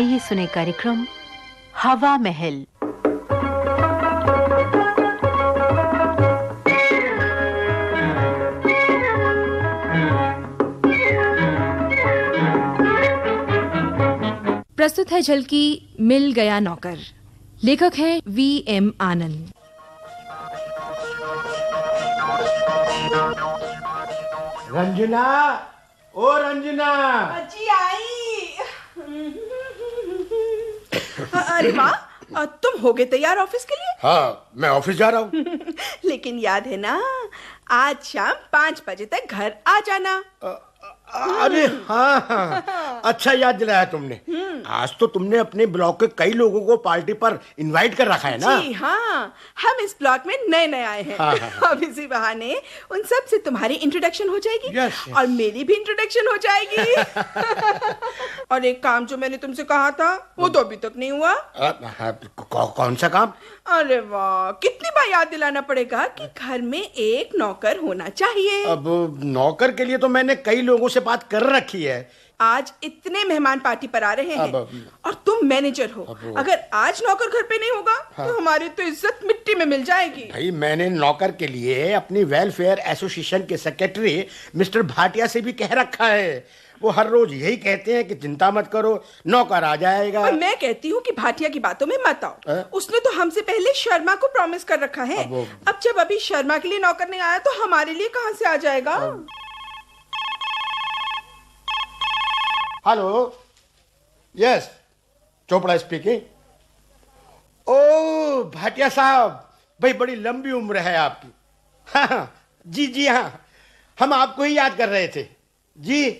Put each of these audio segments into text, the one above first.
आइए सुने कार्यक्रम हवा महल। प्रस्तुत है झलकी मिल गया नौकर। लेखक हैं वी एम आनंद। रंजना ओ रंजना। जी आई। अरे माँ तुम हो गए तैयार ऑफ़िस के लिए? हाँ मैं ऑफ़िस जा रहा हूँ। लेकिन याद है ना आज शाम पाँच बजे तक घर आ जाना। अरे हाँ। हाँ अच्छा याद दिलाया तुमने। आज तो तुमने अपने ब्लॉक के कई लोगों को पार्टी पर इनवाइट कर रखा है ना? जी हाँ हम इस ब्लॉक में नए नए आए हैं। हाँ, हाँ, अब इसी बहाने उन सबसे तुम्हारी इंट्रोडक्शन हो जाएगी yes. और मेरी भी इंट्रोडक्शन हो जाएगी। और एक काम जो मैंने तुमसे कहा था वो तो अभी तक नहीं हुआ। हाँ, कौन सा काम? अरे वाह कितनी बार याद दिलाना पड़ेगा कि घर में एक नौकर होना चाहिए। अब नौकर के लिए तो मैंने कई लोगों से बात कर रखी है। आज इतने मेहमान पार्टी पर आ रहे हैं और तुम मैनेजर हो। अगर आज नौकर घर पे नहीं होगा हाँ। तो हमारी तो इज़्ज़त मिट्टी में मिल जाएगी। भाई मैंने नौकर के लिए अपनी वेलफेयर एसोसिएशन के सेक्रेटरी मिस्टर भाटिया से भी कह रखा है। वो हर रोज यही कहते हैं कि चिंता मत करो नौकर आ जाएगा। और मैं कहती हूँ कि भाटिया की बातों में मत आओ। अ? उसने तो हमसे पहले शर्मा को प्रॉमिस कर रखा है। अब अब जब अभी शर्मा के लिए नौकर नहीं आया तो हमारे लिए कहाँ से आ जाएगा? हेलो यस चोपड़ा स्पीकिंग ओ भाटिया साहब भाई बड़ी लंबी उम्र है आपकी। हाँ हाँ, जी जी हाँ हम आपको ही याद कर रहे थे। जी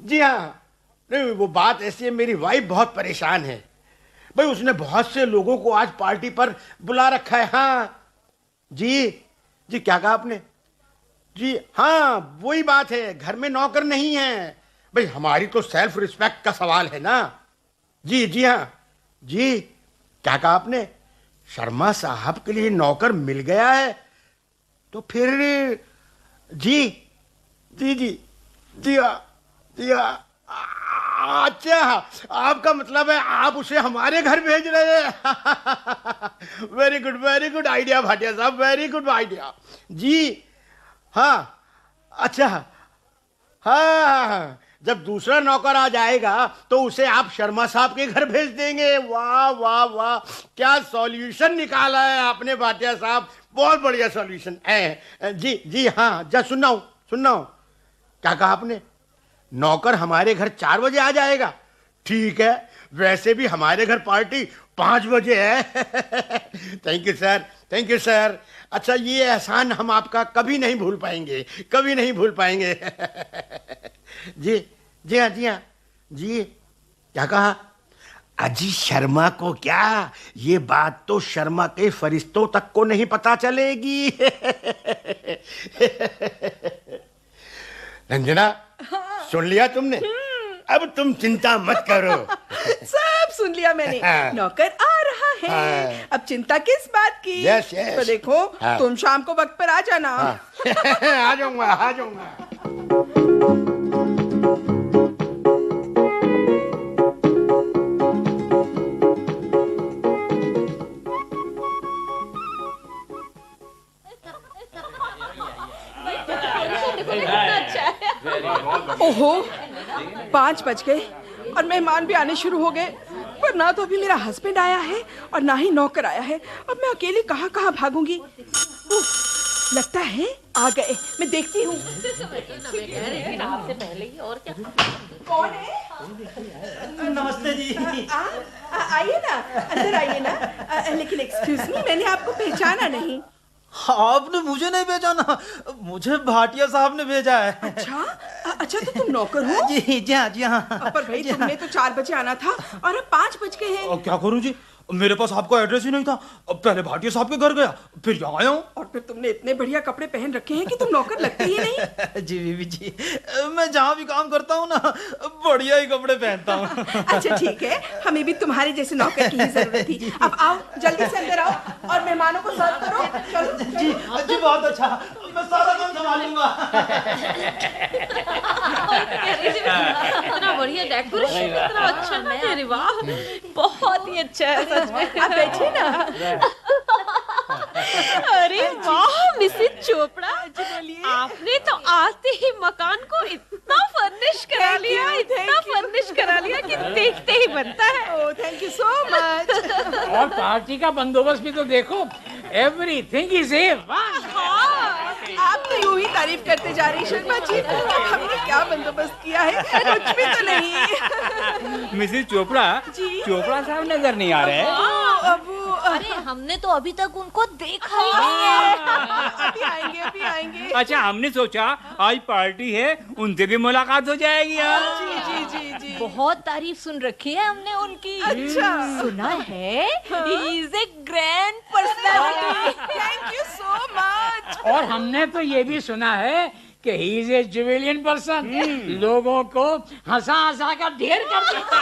जी हाँ नहीं वो बात ऐसी है मेरी वाइफ बहुत परेशान है। भाई उसने बहुत से लोगों को आज पार्टी पर बुला रखा है हाँ। जी जी क्या कहा आपने? जी हाँ वही बात है घर में नौकर नहीं है। भाई हमारी तो सेल्फ रिस्पेक्ट का सवाल है ना। जी जी हाँ। जी क्या कहा आपने? शर्मा साहब के लिए नौकर मिल गया है। तो फिर जी जी जी जी हाँ जी हाँ। अच्छा आपका मतलब है आप उसे हमारे घर भेज रहे हैं। Very good very good idea Bhatia साहब वेरी गुड आइडिया जी हाँ अच्छा हाँ हाँ, हाँ। जब दूसरा नौकर आ जाएगा तो उसे आप शर्मा साहब के घर भेज देंगे। वाह वाह वाह। क्या सॉल्यूशन निकाला है आपने भाटिया साहब? बहुत बढ़िया सॉल्यूशन है जी जी हाँ जा सुनना हूँ सुनना हूँ क्या कहा आपने? नौकर हमारे घर चार बजे आ जाएगा। ठीक है, वैसे भी हमारे घर पार्टी पाँच बजे है। Thank you sir thank you sir अच्छा ये एहसान हम आपका कभी नहीं भूल पाएँगे कभी नहीं भूल पाएँगे। जी जी हाँ जी हाँ। जी क्या कहा? अजी शर्मा को क्या? ये बात तो शर्मा के फरिश्तों तक को नहीं पता चलेगी। रंजना सुन लिया तुमने? अब तुम चिंता मत करो। सब सुन लिया मैंने। हाँ। नौकर आ है हाँ। अब चिंता किस बात की Yes, yes. तो देखो हाँ। तुम शाम को वक्त पर आ जाना हाँ। आ जाऊँगा आ जाऊँगा ओहो पाँच बज गए और मेहमान भी आने शुरू हो गए पर ना तो अभी मेरा हस्बैंड आया है और ना ही नौकर आया है। अब मैं अकेली कहाँ कहाँ भागूँगी लगता है आ गए। मैं देखती हूँ। कौन है? नमस्ते जी। आइए ना। अंदर आइए ना। लेकिन एक्सक्यूज मी मैंने आपको पहचाना नहीं। आपने मुझे नहीं भेजा ना मुझे भाटिया साहब ने भेजा है। अच्छा? अच्छा तो तुम नौकर हो? जी जी हाँ जी हाँ। पर भाई हाँ। तुमने तो चार बजे आना था और अब पाँच बज गए हैं। और क्या करूँ जी? मेरे पास आपका एड्रेस ही नहीं था। पहले भाटिया साहब के घर गया फिर यहाँ आया हूँ। और फिर तुमने इतने बढ़िया कपड़े पहन रखे हैं कि तुम नौकर लगते ही नहीं? जी बीबी जी मैं जहाँ भी काम करता हूँ ना बढ़िया ही कपड़े पहनता हूँ। अच्छा ठीक है। हमें भी तुम्हारे जैसे नौकर की ज़रूरत थी। अब आओ जल्दी से अंदर आओ और मेहमानों को सर्व करो। चलो जी जी बहुत अच्छा। मैं सारा काम संभाल लूँगा। इतना बढ़िया डेकोरेशन इतना अच्छा ना अरे वाह। बहुत ही अच्छा है सच में। आप बैठिए ना। अरे वाह मिसेस चोपड़ा। आपने तो आते ही मकान को इतना फर्निश करा लिया इतना फर्निश करा लिया कि देखते ही बनता है। Oh thank you so much और पार्टी का बंदोबस्त भी तो देखो। एवरीथिंग इज़ ए ही तारीफ़ करते जा रही शर्मा जी अब हमने क्या बंदोबस्त किया है? कुछ भी तो नहीं। मिसेस चोपड़ा जी। चोपड़ा साहब नज़र नहीं आ रहे। अरे हमने तो अभी तक उनको देखा ही नहीं है। अभी आएँगे अभी आएँगे। अच्छा हमने सोचा आज पार्टी है उनसे भी मुलाकात हो जाएगी। यार जी जी जी जी। बहुत तारीफ़ सुन रखी है हमने उनकी। अच्छा। सुना है? Is a grand personality thank you और हमने तो ये भी सुना है कि ही इज़ ए जुवेलियन पर्सन लोगों को हंसा हंसा कर ढेर कर देता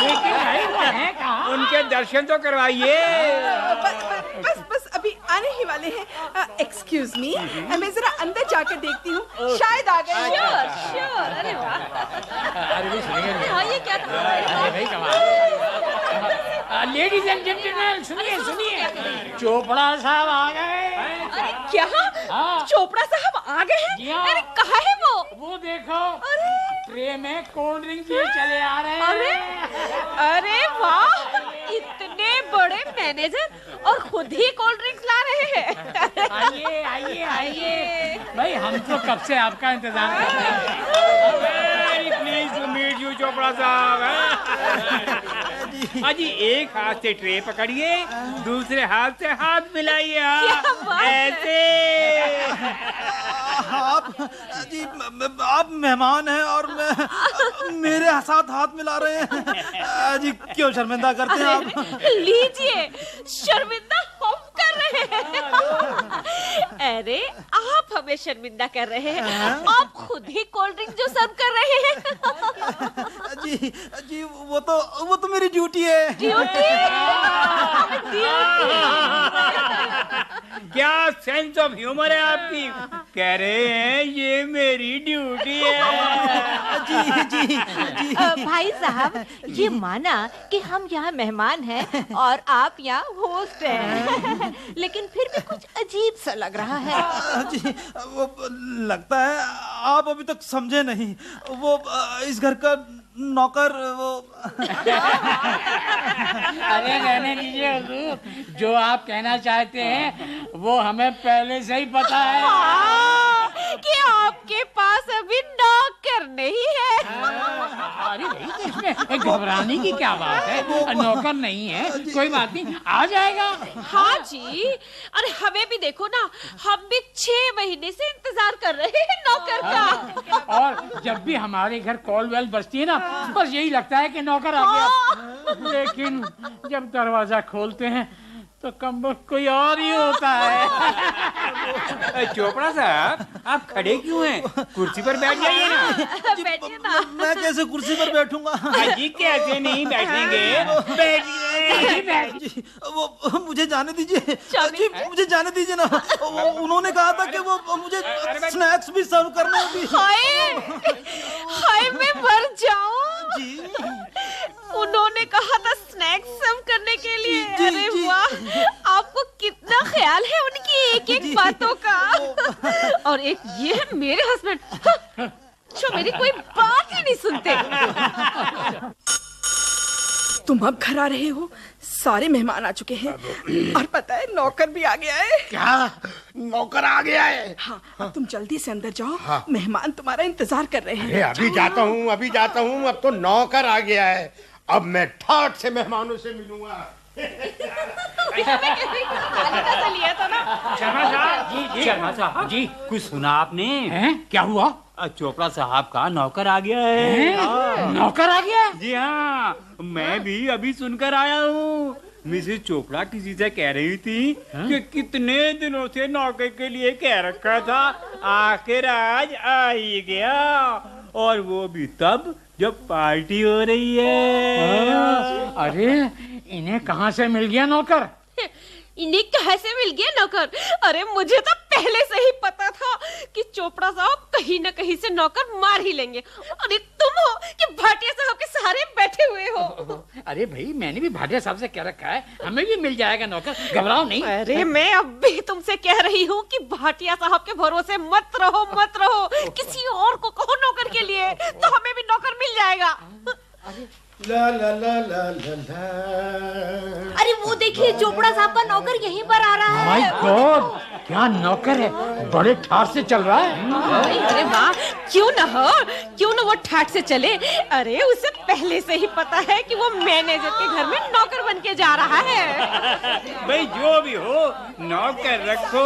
लेकिन भाई वो है कहाँ? उनके दर्शन तो करवाइए। बस बस अभी आने ही वाले हैं। एक्सक्यूज मी मैं जरा अंदर जाकर देखती हूँ। शायद आ गए। श्योर श्योर अरे वाह। अरे हाँ ये क्या था? अरे भाई कमाल लेडीज़ एंड जेंटलमैन सुनिए। सुनिए। चोपड़ा साहब आ गए। क्या? हाँ। चोपड़ा साहब आ गए हैं? हाँ। अरे कहा है वो? वो देखो। अरे। ट्रे में कोल्ड ड्रिंक लिए चले आ रहे हैं। अरे अरे वाह इतने बड़े मैनेजर और खुद ही कोल्ड ड्रिंक्स ला रहे हैं। आइए आइए आइए। भाई हम तो कब से आपका इंतज़ार कर रहे हैं? Very please to meet you Chopra साहब अजी एक हाथ से ट्रे पकड़िए दूसरे हाथ से हाथ मिलाइए। आप ऐसे। आप जी आप मेहमान हैं और मैं मेरे साथ हाथ मिला रहे हैं। जी क्यों शर्मिंदा करते हैं आप? लीजिए शर्मिंदा हम कर रहे हैं। अरे आप हमें शर्मिंदा कर रहे हैं। आप खुद ही कोल्ड ड्रिंक जो सर्व कर रहे हैं। जी जी वो तो वो तो मेरी ड्यूटी है। ड्यूटी ड्यूटी क्या सेंस ऑफ़ ह्यूमर है आपकी? कह रहे हैं ये मेरी ड्यूटी है। जी जी जी। भाई साहब ये माना कि हम यहाँ मेहमान हैं और आप यहाँ होस्ट हैं। लेकिन फिर भी कुछ अजीब सा लग रहा है। जी वो लगता है आप अभी तक समझे नहीं। वो इस घर का नौकर वो अरे रहने दीजिए जो आप कहना चाहते हैं वो हमें पहले से ही पता है। हाँ, कि आपके पास अभी नौकर नहीं है। अरे भाई इसमें घबराने की क्या बात है? नौकर नहीं है कोई बात नहीं आ जाएगा। हाँ जी। अरे हमें भी देखो ना हम भी छह महीने से इंतज़ार कर रहे हैं नौकर का। और जब भी हमारे घर कॉल वेल बजती है ना बस यही लगता है कि नौकर आ गया। लेकिन जब दरवाज़ा खोलते हैं तो कम कोई और ही होता है। चोपड़ा साहब आप खड़े क्यों हैं? कुर्सी पर बैठ जाइए ना। बैठिए ना। मैं कैसे कुर्सी पर बैठूँगा? जी कैसे नहीं बैठेंगे? बैठिए। वो मुझे जाने दीजिए। जी मुझे जाने दीजिए ना। वो उन्होंने कहा था कि वो मुझे स्नैक्स भी सर्व करने हैं हाय हाय मैं मर जाऊँ। जी। कहा था स्नैक्स सर्व करने के लिए? जी, अरे वाह आपको कितना ख्याल है उनकी एक एक बातों का? और एक ये है मेरे हस्बैंड जो मेरी कोई बात ही नहीं सुनते। तुम अब घर आ रहे हो सारे मेहमान आ चुके हैं। और पता है नौकर भी आ गया है। क्या? नौकर आ गया है? हाँ अब तुम जल्दी से अंदर जाओ। मेहमान तुम्हारा इंतज़ार कर रहे हैं। अभी जाता हूँ अभी जाता हूँ। अब तो नौकर आ गया है। अब मैं ठाट से मेहमानों से मिलूँगा। लिया था ना। शर्मा साहब। जी जी। शर्मा साहब। जी कुछ सुना आपने? हैं? क्या हुआ? चोपड़ा साहब का नौकर आ गया है? हैं? नौकर आ गया? जी हाँ। मैं भी अभी सुनकर आया हूँ। मिसेस चोपड़ा किसी से कह रही थी हा? कि कितने दिनों से नौकर के लिए कह रखा था। आखिर आज आ ही गया। और वो भी तब जब पार्टी हो रही है। अरे इन्हें कहाँ से मिल गया नौकर? इन्हें कहाँ से मिल गया नौकर? अरे मुझे तो पहले से ही पता था कि चोपड़ा साहब कहीं ना कहीं से नौकर मार ही लेंगे। एक तुम हो कि भाटिया साहब के सहारे बैठे हुए हो। अरे भाई मैंने भी भाटिया साहब से कह रखा है हमें भी मिल जाएगा नौकर घबराओ नहीं। अरे मैं अब भी तुमसे कह रही हूँ कि भाटिया साहब के भरोसे मत रहो मत रहो। किसी नौकर तो हमें भी नौकर मिल जाएगा। ला ला ला ला ला ला। अरे वो देखिए चोपड़ा साहब का नौकर यहीं पर आ रहा माय है। गॉड क्या नौकर है? बड़े ठार से चल रहा है। अरे अरे वाह क्यों ना हो? क्यों ना वो ठाट से चले? अरे उसे पहले से ही पता है कि वो मैनेजर के घर में नौकर बन के जा रहा है। भाई जो भी हो नौकर रखो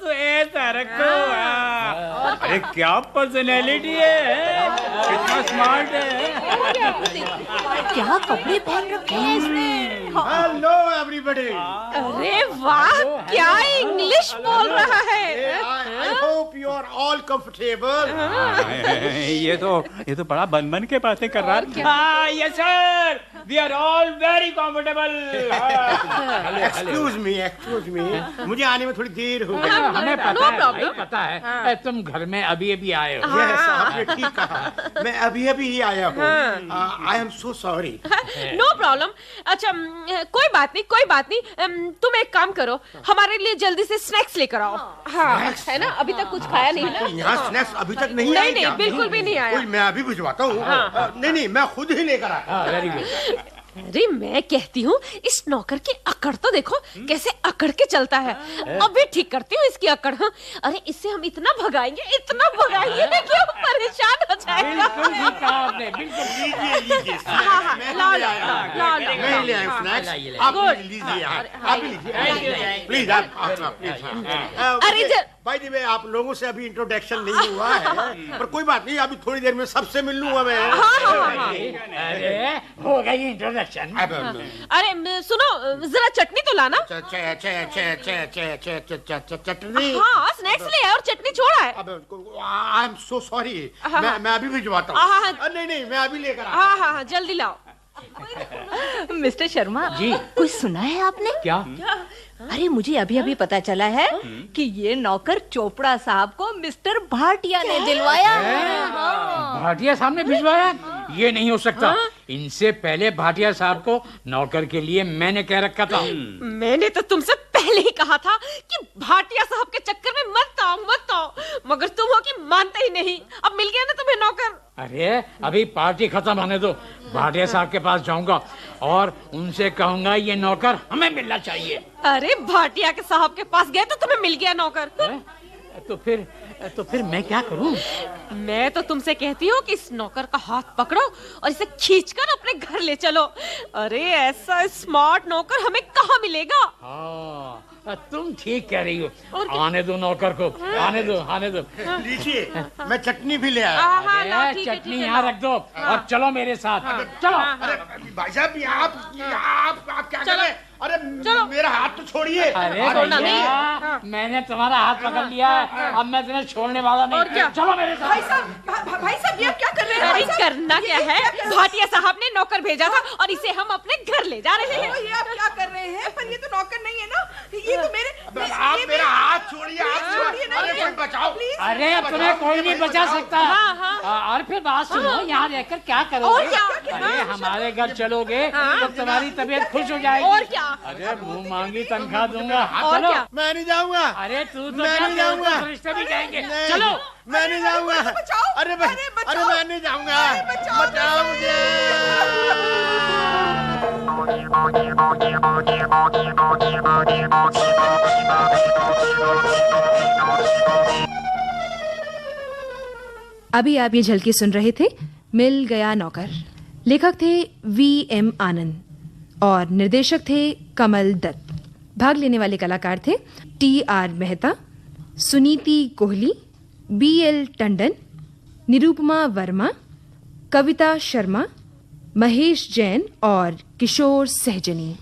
तो ऐसा रखो हाँ। अरे क्या पर्सनैलिटी है कितना स्मार्ट है। क्या कपड़े पहन रखे हैं इसने? हेलो एवरीबॉडी अरे वाह क्या इंग्लिश बोल रहा है? I hope you are all comfortable ये तो ये तो बड़ा बन बन के बातें कर रहा है हाँ yes sir we are all very comfortable excuse me excuse me मुझे आने में थोड़ी देर हो गई। हाँ, हमें पता है भाई पता है। तुम घर में अभी अभी आए हो। यस आपने ठीक कहा। मैं अभी अभी ही आया हूँ। I am so sorry no problem अच्छा कोई बात नहीं कोई बात नहीं। तुम एक काम करो हमारे लिए जल्दी से स्नैक्स लेकर आओ। हाँ। है ना? अभी तक कुछ खाया नहीं है ना? यहाँ स्नैक्स अभी तक नहीं नहीं, नहीं, बिल्कुल भी नहीं आया। मैं अभी भिजवाता हूँ। हाँ। नहीं नहीं मैं खुद ही लेकर आया हाँ। वेरी गुड अरे मैं कहती हूँ इस नौकर की अकड़ तो देखो कैसे अकड़ के चलता है। अभी ठीक करती हूँ इसकी अकड़ हाँ। अरे इससे हम इतना भगाएँगे इतना भगाएँगे कि वो परेशान हो जाएगा। बिल्कुल ठीक कहा आपने बिल्कुल लीजिए लीजिए हाँ हाँ लाओ लाओ मैं ले आया स्नैक्स लाइए, लाइए। आप लीजिए हाँ, अरे, आप लीजिए प्लीज़ आप प्लीज़ अरे जर- भाई जी मैं आप लोगों से अभी इंट्रोडक्शन नहीं हुआ है पर कोई बात नहीं अभी थोड़ी देर में सबसे मिल लूँगा मैं। अरे हो गई इंट्रोडक्शन लहसन अरे सुनो जरा चटनी तो लाना चटनी हाँ स्नैक्स ले और चटनी छोड़ा है आई एम सो सॉरी मैं अभी भिजवाता हूँ नहीं नहीं मैं अभी लेकर हाँ हाँ हाँ जल्दी लाओ मिस्टर शर्मा जी कुछ सुना है आपने क्या अरे मुझे अभी अभी पता चला है कि ये नौकर चोपड़ा साहब को मिस्टर भाटिया ने दिलवाया भाटिया साहब ने भिजवाया ये नहीं हो सकता। इनसे पहले भाटिया साहब को नौकर के लिए मैंने कह रखा था। मैंने तो तुमसे पहले ही कहा था कि भाटिया साहब के चक्कर में मत आओ मत आओ। मगर तुम हो कि मानते ही नहीं। अब मिल गया ना तुम्हें नौकर? अरे अभी पार्टी खत्म होने दो। भाटिया साहब के पास जाऊँगा और उनसे कहूँगा ये नौकर हमें मिलना चाहिए। अरे भाटिया के साहब के पास गए तो तुम्हें मिल गया नौकर। हैं? तो फिर तो फिर मैं क्या करूँ? मैं तो तुमसे कहती हूँ कि इस नौकर का हाथ पकड़ो और इसे खींचकर अपने घर ले चलो। अरे ऐसा स्मार्ट नौकर हमें कहाँ मिलेगा? हाँ तुम ठीक कह रही हो। आने दो नौकर को आने दो आने दो। लीजिए मैं चटनी भी ले आया। हाँ हाँ ठीक है, चटनी यहाँ रख दो और चलो मेरे साथ। चलो। अरे भाई साहब आप आप आप क्या कर रहे हैं? अरे चलो। मेरा हाथ तो छोड़िए। अरे छोड़ना नहीं। है। मैंने तुम्हारा हाथ पकड़ लिया। है। अब मैं तुम्हें छोड़ने वाला नहीं। और क्या? चलो मेरे भाई साहब भा- भाई साहब ये क्या कर रहे हैं? अरे भाई करना क्या है? भाटिया साहब ने नौकर भेजा था और इसे हम अपने घर ले जा रहे हैं। ये आप क्या कर रहे हैं? पर ये तो नौकर नहीं है ना। ये तो मेरे आप मेरा हाथ छोड़िए आप प्लीज़ छोड़िए। अरे कोई बचाओ। अरे तुम्हें कोई नहीं बचा सकता। हाँ, हाँ। और फिर बात सुनो यहाँ रहकर क्या करोगे? और क्या? अरे हमारे घर चलोगे हाँ। तो तुम्हारी तबीयत खुश हो जाएगी। और क्या? अरे मुँह मांगी तनख्वाह दूँगा। और चलो। मैं नहीं जाऊँगा। अरे तू तो मैं नहीं जाऊँगा। तो रिश्ते भी जाएँगे। चलो। मैं नहीं जाऊँगा। अरे अरे मैं नहीं जाऊँगा। बचाओ। बचाओ मुझे। अभी आप ये झलकी सुन रहे थे मिल गया नौकर। लेखक थे वी एम आनंद और निर्देशक थे कमल दत्त। भाग लेने वाले कलाकार थे T R Mehta, Suniti Kohli, B L Tandon, Nirupama Verma, Kavita Sharma, Mahesh Jain और किशोर सहजनी।